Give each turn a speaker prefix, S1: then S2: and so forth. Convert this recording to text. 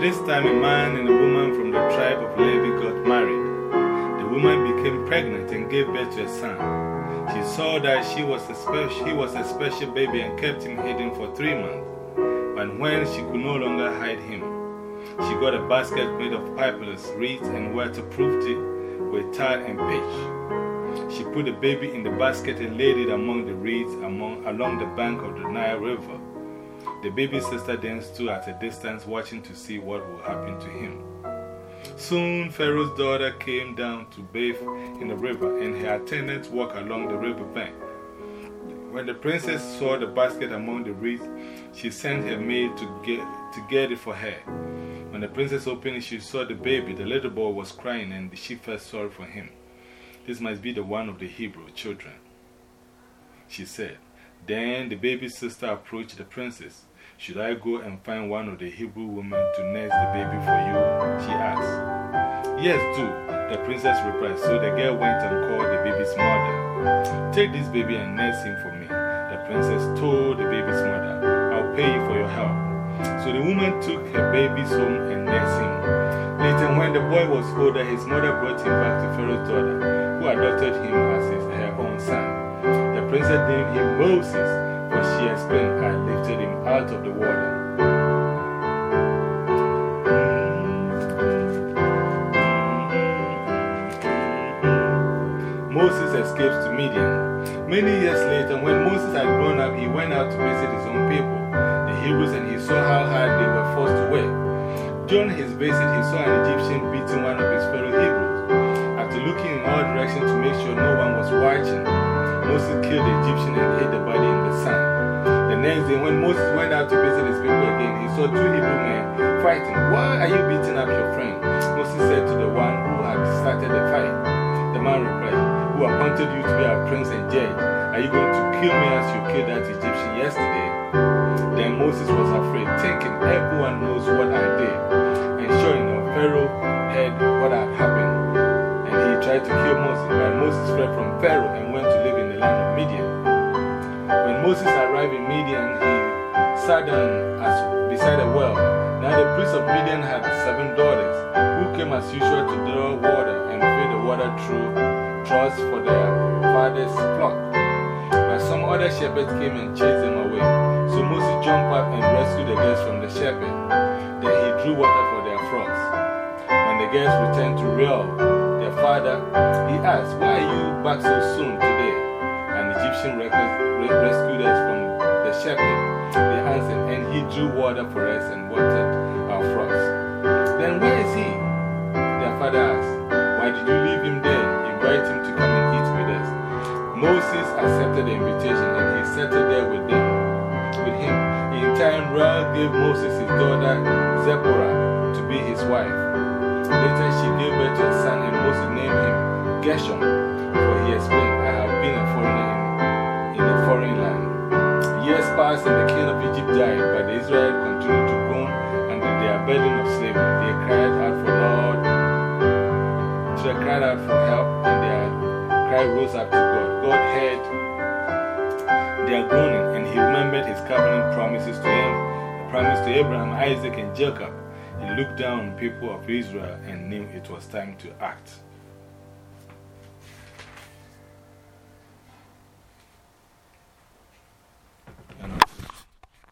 S1: this time, a man and a woman from the tribe of Levi got married. The woman became pregnant and gave birth to a son. She saw that she was a special, he was a special baby and kept him hidden for three months. But when she could no longer hide him, she got a basket made of papyrus, reeds, and waterproofed it with tar and pitch. She put the baby in the basket and laid it among the reeds among, along the bank of the Nile River. The baby sister then stood at a distance watching to see what would happen to him. Soon Pharaoh's daughter came down to bathe in the river, and her attendants walked along the river bank. When the princess saw the basket among the reeds, she sent her maid to get, to get it for her. When the princess opened it, she saw the baby. The little boy was crying, and she felt sorry for him. This must be the one of the Hebrew children, she said. Then the baby's sister approached the princess. Should I go and find one of the Hebrew women to nurse the baby for you? She asked. Yes, do, the princess replied. So the girl went and called the baby's mother. Take this baby and nurse him for me. The princess told the baby's mother, I'll pay you for your help. So the woman took her babies home and nursed him. Later, when the boy was older, his mother brought him back to Pharaoh's daughter, who adopted him as his, her own son. The princess named him Moses, for she explained I lifted him out of the water. Moses escapes to Midian. Many years later, when Moses had grown up, he went out to visit his own people, the Hebrews, and he saw how hard they were forced to work. During his visit, he saw an Egyptian beating one of Egyptian and hid the body in the sand. The next day, when Moses went out to visit his people again, he saw two Hebrew men fighting. Why are you beating up your friend? Moses said to the one who had started the fight. The man replied, Who appointed you to be our prince and judge? Are you going to kill me as you killed that Egyptian yesterday? Then Moses was afraid, thinking, Everyone knows what I did. And sure enough, Pharaoh heard what had happened. And he tried to kill Moses. But Moses fled from Pharaoh and went to Moses arrived in Midian, he sat down as, beside a well. Now the priest of Midian had seven daughters who came as usual to draw water and fill the water through troughs for their father's flock. But some other shepherds came and chased them away. So Moses jumped up and rescued the girls from the shepherd. Then he drew water for their frogs. When the girls returned to Reuel, their father, he asked, Why are you back so soon today? An Egyptian rescued us from the shepherd. They answered, and he drew water for us and watered our frogs. Then where is he? Their father asked, Why did you leave him there? Invite him to come and eat with us. Moses accepted the invitation and he settled there with them. With him. In time, Reuel gave Moses his daughter Zipporah to be his wife. Later, she gave birth to a son, and Moses named him Gershom, Egypt died, but the Israelites continued to groan under their burden of slavery. They cried out for Lord, they cried out for help, and their cry rose up to God. God heard their groaning, and he remembered his covenant promises to him, the promise to Abraham, Isaac, and Jacob. He looked down on people of Israel and knew it was time to act.